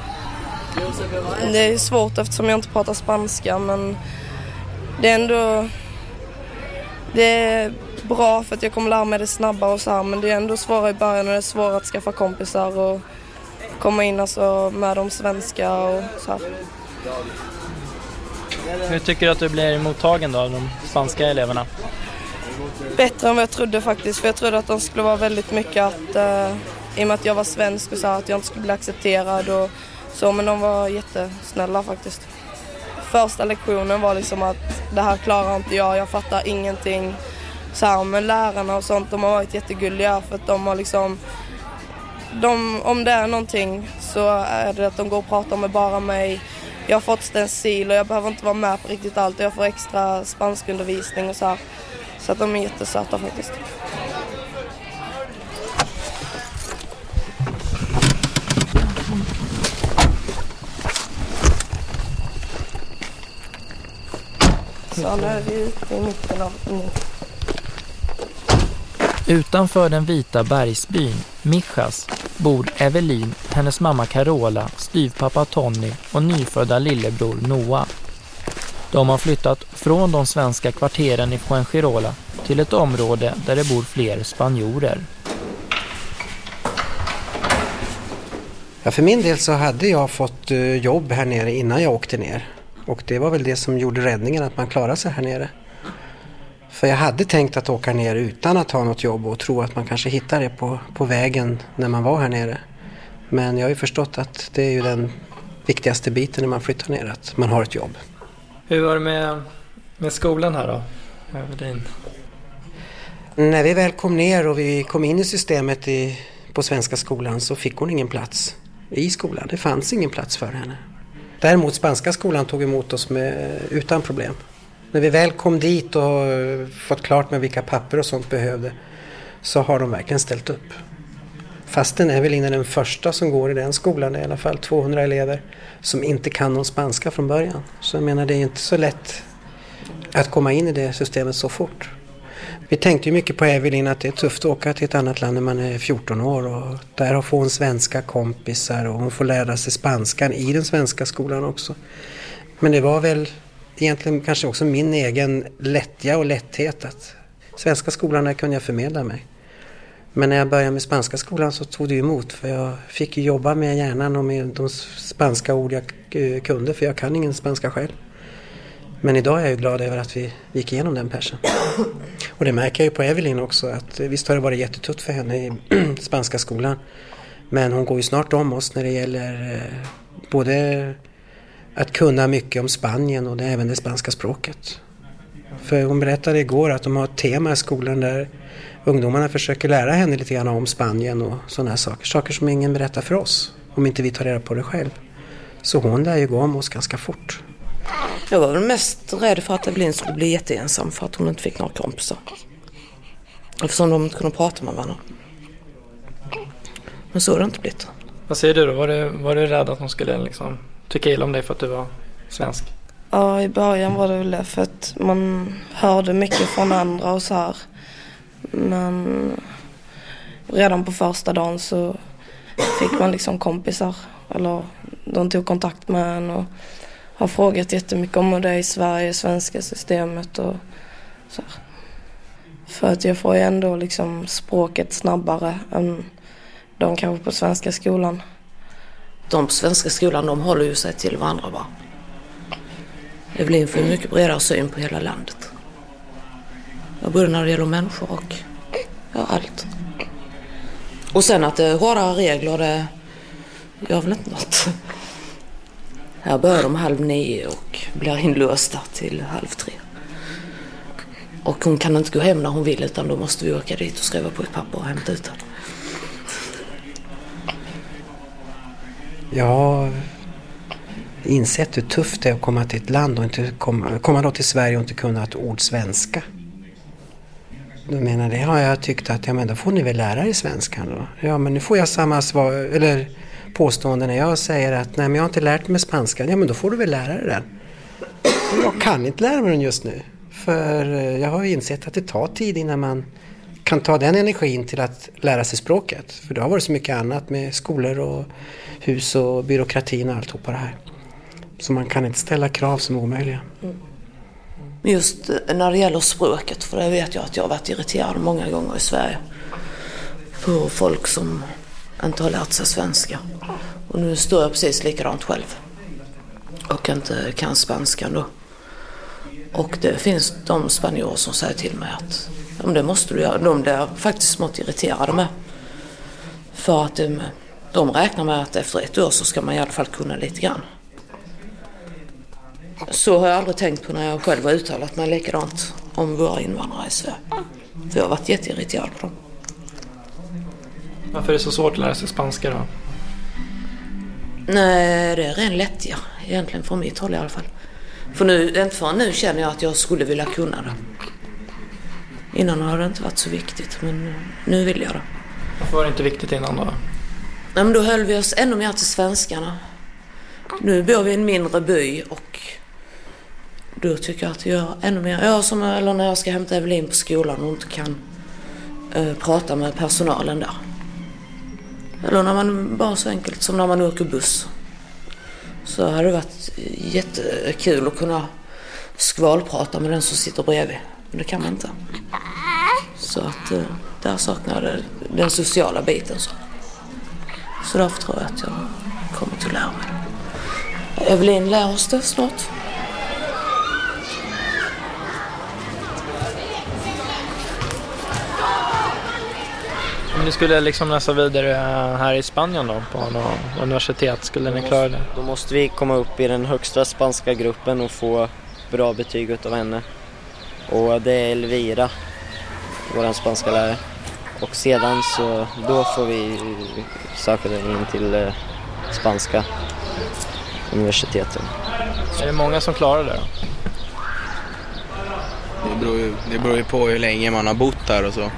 Det är svårt eftersom jag inte pratar spanska men det är ändå det är bra för att jag kommer lära mig det snabbare och så här men det är ändå svårare i början och det är svårare att skaffa kompisar och komma in alltså med de svenska och så här. Hur tycker du att du blir mottagen då av de spanska eleverna? Bättre än vad jag trodde faktiskt, för jag trodde att de skulle vara väldigt mycket att, eh, i och med att jag var svensk och så här, att jag inte skulle bli accepterad och så, men de var jättesnälla faktiskt. Första lektionen var liksom att det här klarar inte jag, jag fattar ingenting. Så här, men lärarna och sånt, de har varit jättegulliga för att de har liksom de, om det är någonting så är det att de går och pratar med bara mig. Jag har fått stencil och jag behöver inte vara med på riktigt allt. Jag får extra spanskundervisning och så här. Så att de är jättesöta faktiskt. Så nu är vi ute i mitten av Utanför den vita bergsbyn, Mijas, bor Evelin, hennes mamma Carola, styvpappa Tony och nyfödda lillebror Noah. De har flyttat från de svenska kvarteren i Fuengirola till ett område där det bor fler spanjorer. Ja, för min del så hade jag fått eh, jobb här nere innan jag åkte ner. Och det var väl det som gjorde räddningen, att man klarade sig här nere. För jag hade tänkt att åka ner utan att ha något jobb och tro att man kanske hittar det på, på vägen när man var här nere. Men jag har ju förstått att det är ju den viktigaste biten när man flyttar ner, att man har ett jobb. Hur var det med, med skolan här då, Evelin? När vi väl kom ner och vi kom in i systemet i, på Svenska skolan så fick hon ingen plats i skolan. Det fanns ingen plats för henne. Däremot Spanska skolan tog emot oss med, utan problem. När vi väl kom dit och fått klart med vilka papper och sånt behövde så har de verkligen ställt upp. Fasten är väl inne den första som går i den skolan, det är i alla fall 200 elever som inte kan någon spanska från början. Så jag menar det är inte så lätt att komma in i det systemet så fort. Vi tänkte ju mycket på Evelyn att det är tufft att åka till ett annat land när man är 14 år och där får hon svenska kompisar och hon får lära sig spanskan i den svenska skolan också. Men det var väl egentligen kanske också min egen lättja och lätthet att svenska skolan där kunde jag förmedla mig. Men när jag började med spanska skolan så tog det emot för jag fick jobba med hjärnan och med de spanska ord jag kunde för jag kan ingen spanska själv. Men idag är jag ju glad över att vi gick igenom den persen. Och det märker jag ju på Evelyn också att visst har det varit jättetufft för henne i spanska skolan. Men hon går ju snart om oss när det gäller eh, både att kunna mycket om Spanien och det, även det spanska språket. För hon berättade igår att de har ett tema i skolan där ungdomarna försöker lära henne lite grann om Spanien och sådana här saker. Saker som ingen berättar för oss om inte vi tar reda på det själv. Så hon lär ju gå om oss ganska fort. Jag var väl mest rädd för att Evelin skulle bli jätteensam för att hon inte fick några kompisar. Eftersom de inte kunde prata med varandra. Men så har det inte blivit. Vad säger du då? Var du, var du rädd att hon skulle liksom tycka illa om dig för att du var svensk? Ja, i början var det väl det för att man hörde mycket från andra och så här. Men redan på första dagen så fick man liksom kompisar. Eller de tog kontakt med en och har frågat jättemycket om hur det är i Sverige, svenska systemet och så här. För att jag får ju ändå liksom språket snabbare än de kanske på svenska skolan. De på svenska skolan de håller ju sig till varandra bara. Evelin får en mycket bredare syn på hela landet. Både när det gäller människor och ja, allt. Och sen att det är hårdare regler det gör väl inte något. Här börjar de halv nio och blir inlåsta till halv tre. Och hon kan inte gå hem när hon vill utan då måste vi åka dit och skriva på ett papper och hämta ut henne. Jag har insett hur tufft det är att komma till ett land och inte komma, komma då till Sverige och inte kunna ett ord svenska. Då menar det har jag tyckt att ja, men då får ni väl lära er svenska då. Ja men nu får jag samma svar, eller påstående när jag säger att nej men jag har inte lärt mig spanska. Ja men då får du väl lära dig den. Jag kan inte lära mig den just nu. För eh, jag har insett att det tar tid innan man kan ta den energin till att lära sig språket. För det har varit så mycket annat med skolor och hus och byråkratin och alltihopa det här. Så man kan inte ställa krav som är omöjliga. Mm. Men just eh, när det gäller språket, för det vet jag att jag har varit irriterad många gånger i Sverige. På folk som inte har lärt sig svenska. Och nu står jag precis likadant själv. Och inte kan spanska då. Och det finns de spanjorer som säger till mig att men det måste du göra. De blir faktiskt smått irriterade med. För att de, de räknar med att efter ett år så ska man i alla fall kunna lite grann. Så har jag aldrig tänkt på när jag själv har uttalat mig likadant om våra invandrare i Sverige. För jag har varit jätteirriterad på dem. Varför är det så svårt att lära sig spanska då? Nej, det är ren lättja egentligen från mitt håll i alla fall. För nu, inte förrän nu känner jag att jag skulle vilja kunna det. Innan har det inte varit så viktigt, men nu vill jag det. Varför var det inte viktigt innan då? Nej, men då höll vi oss ännu mer till svenskarna. Nu bor vi i en mindre by och då tycker jag att jag ännu mer, ja, som eller när jag ska hämta Evelin på skolan och inte kan eh, prata med personalen där. Eller när man, bara så enkelt som när man åker buss. Så hade det varit jättekul att kunna skvalprata med den som sitter bredvid. Men det kan man inte. Så att eh, där saknar jag den sociala biten. Så. så därför tror jag att jag kommer att lära mig. Evelin lär oss det snart. Om ni skulle liksom läsa vidare här i Spanien då, på något universitet, skulle ni klara det? Då måste vi komma upp i den högsta spanska gruppen och få bra betyg utav henne. Och det är Elvira, vår spanska lärare. Och sedan så, då får vi söka in till eh, spanska universiteten. Är det många som klarar det då? Det beror, ju, det beror ju på hur länge man har bott där och så.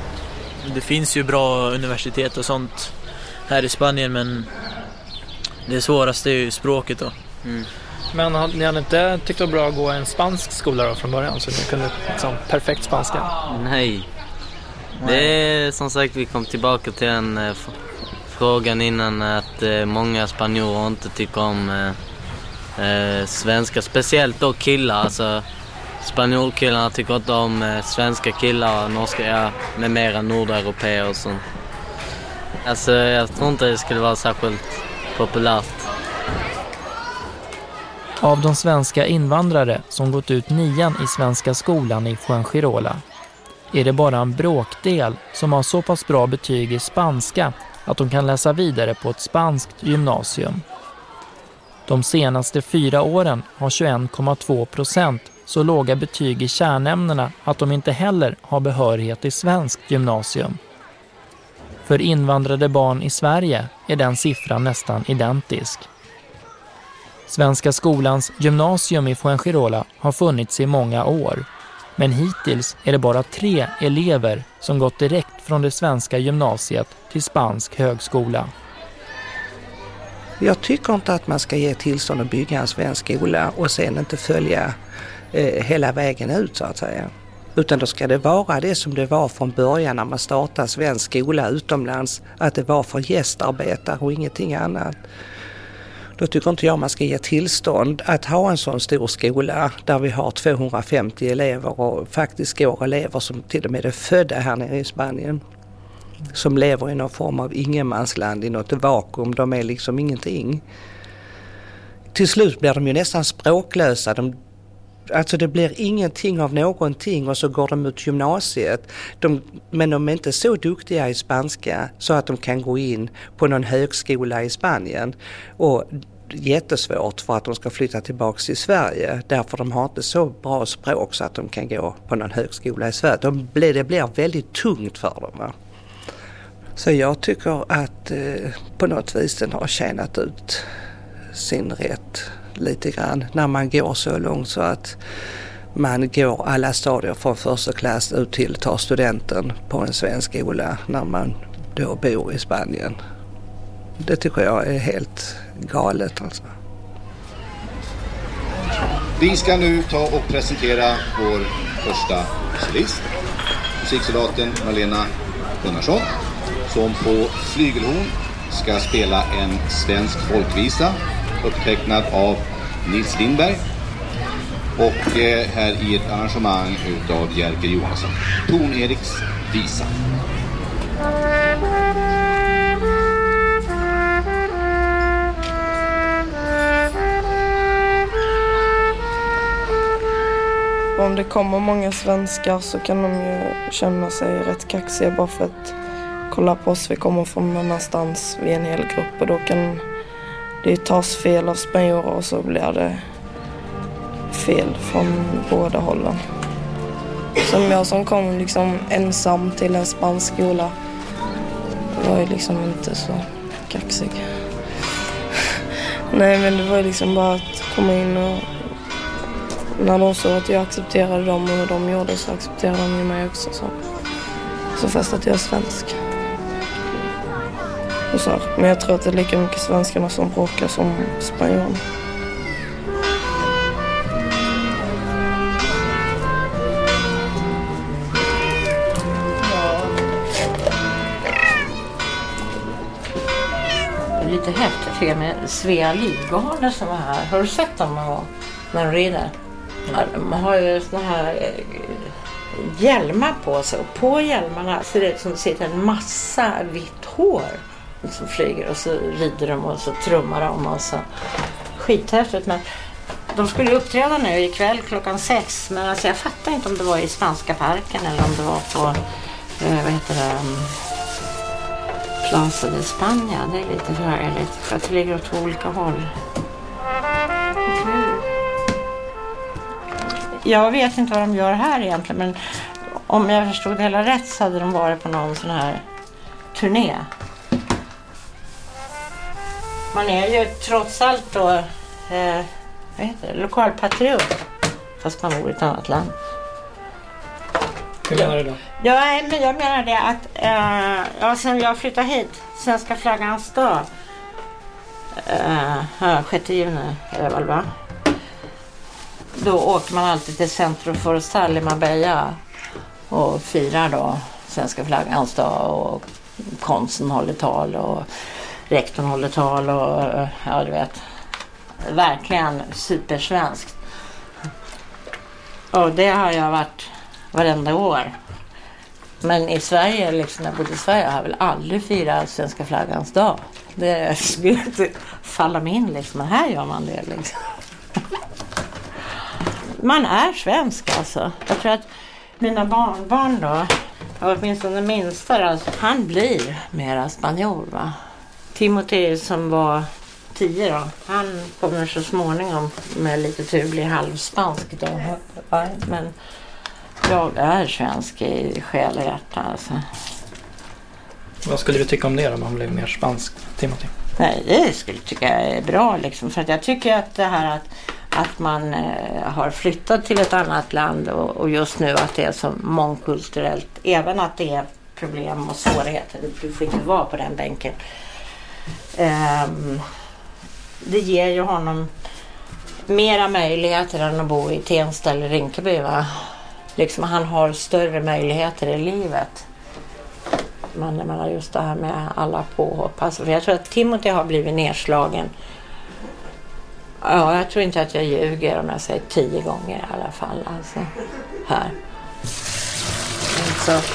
Det finns ju bra universitet och sånt här i Spanien men det svåraste är ju språket då. Mm. Men hade- ni hade inte tyckt det var bra att gå en spansk skola då från början så ni kunde liksom perfekt spanska? Nej. Det är som sagt, vi kom tillbaka till den eh, frågan innan att eh, många spanjorer inte tycker om eh, eh, svenska. Speciellt då killar. Alltså, spanjorkillarna tycker inte om eh, svenska killar och norska, ja, med mera nordeuropeer och sånt. Alltså jag tror inte det skulle vara särskilt populärt. Av de svenska invandrare som gått ut nian i Svenska skolan i Fuengirola är det bara en bråkdel som har så pass bra betyg i spanska att de kan läsa vidare på ett spanskt gymnasium. De senaste fyra åren har 21,2 procent så låga betyg i kärnämnena att de inte heller har behörighet i svenskt gymnasium. För invandrade barn i Sverige är den siffran nästan identisk. Svenska skolans gymnasium i Fuengirola har funnits i många år. Men hittills är det bara tre elever som gått direkt från det svenska gymnasiet till spansk högskola. Jag tycker inte att man ska ge tillstånd att bygga en svensk skola och sen inte följa eh, hela vägen ut så att säga. Utan då ska det vara det som det var från början när man startade svensk skola utomlands. Att det var för gästarbetare och ingenting annat. Då tycker inte jag man ska ge tillstånd att ha en sån stor skola där vi har 250 elever och faktiskt går elever som till och med är födda här nere i Spanien. Som lever i någon form av ingenmansland, i något vakuum. De är liksom ingenting. Till slut blir de ju nästan språklösa. De, alltså det blir ingenting av någonting och så går de ut gymnasiet. De, men de är inte så duktiga i spanska så att de kan gå in på någon högskola i Spanien. Och jättesvårt för att de ska flytta tillbaks till Sverige därför de har inte så bra språk så att de kan gå på någon högskola i Sverige. De blir, det blir väldigt tungt för dem. Va? Så jag tycker att eh, på något vis den har tjänat ut sin rätt lite grann när man går så långt så att man går alla stadier från första klass ut till tar studenten på en svensk skola när man då bor i Spanien. Det tycker jag är helt galet alltså. Vi ska nu ta och presentera vår första solist. Musiksoldaten Malena Gunnarsson som på flygelhorn ska spela en svensk folkvisa upptecknad av Nils Lindberg och eh, här i ett arrangemang utav Jerker Johansson. Torn-Eriks visa. Om det kommer många svenskar så kan de ju känna sig rätt kaxiga bara för att kolla på oss. Vi kommer från någon annanstans, vi är en hel grupp och då kan det tas fel av spanjorer och så blir det fel från båda hållen. Som jag som kom liksom ensam till en spansk skola var ju liksom inte så kaxig. Nej men det var ju liksom bara att komma in och när de såg att jag accepterade dem och hur de gjorde så accepterade de ju mig också. Så, så fast att jag är svensk. Och så. Men jag tror att det är lika mycket svenskarna som bråkar som spanjorerna. Det är lite häftigt tycker jag med Svea livgarde som var här. Har du sett dem någon gång? När de rider? De har ju såna här eh, hjälmar på sig och på hjälmarna ser det ut som det sitter en massa vitt hår som flyger och så rider de och så trummar de och så. Skithäftigt men de skulle ju uppträda nu ikväll klockan sex men alltså jag fattar inte om det var i Spanska parken eller om det var på, eh, vad heter det, mm, Plaza de España. Det är lite förargligt för att det ligger åt två olika håll. Jag vet inte vad de gör här egentligen men om jag förstod det hela rätt så hade de varit på någon sån här turné. Man är ju trots allt då eh, vad heter det? lokalpatriot fast man bor i ett annat land. Hur menar du då? Ja, men jag menar det att eh, ja, sen jag flyttade hit, svenska flaggans dag, eh, ja, 6 juni är det väl va? Då åker man alltid till Centro Forestal i Marbella och firar då svenska flaggans dag och konsten håller tal och rektorn håller tal och ja du vet. Verkligen supersvenskt. Och det har jag varit varenda år. Men i Sverige, liksom när jag bodde i Sverige, har jag väl aldrig firat svenska flaggans dag. Det skulle inte falla mig in liksom. Men här gör man det liksom. Man är svensk alltså. Jag tror att mina barnbarn då, åtminstone den minsta då, han blir mera spanjor va. Timothy som var tio då, han kommer så småningom med lite tur bli halvspansk då. Va? Men jag är svensk i själ och hjärta alltså. Vad skulle du tycka om det om han blev mer spansk, Timothy? Nej, det skulle jag tycka är bra liksom. För att jag tycker att det här att, att man eh, har flyttat till ett annat land och, just nu att det är så mångkulturellt. Även att det är problem och svårigheter. Du får inte vara på den bänken. Ehm, det ger ju honom mera möjligheter än att bo i Tensta eller Rinkeby. Va? Liksom, han har större möjligheter i livet. Men jag menar just det här med alla påhopp. Alltså, för jag tror att Timothy har blivit nedslagen. Ja, jag tror inte att jag ljuger om jag säger tio gånger i alla fall. Alltså, här. Alltså.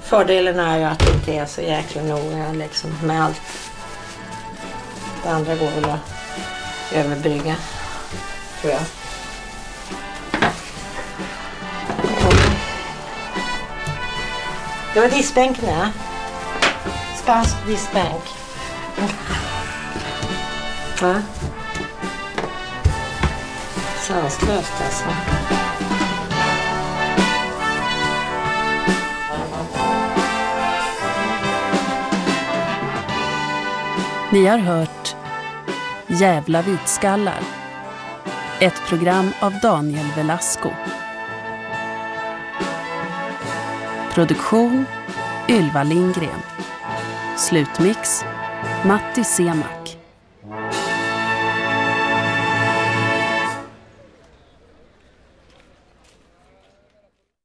Fördelen är ju att det inte är så jäkla noga liksom, med allt. Det andra går väl att överbrygga, tror jag. Det var diskbänken ja. Spansk diskbänk. Nej. Sanslöst alltså. Ni har hört Jävla vitskallar. Ett program av Daniel Velasco. Produktion Ylva Lindgren. Slutmix Matti Semak.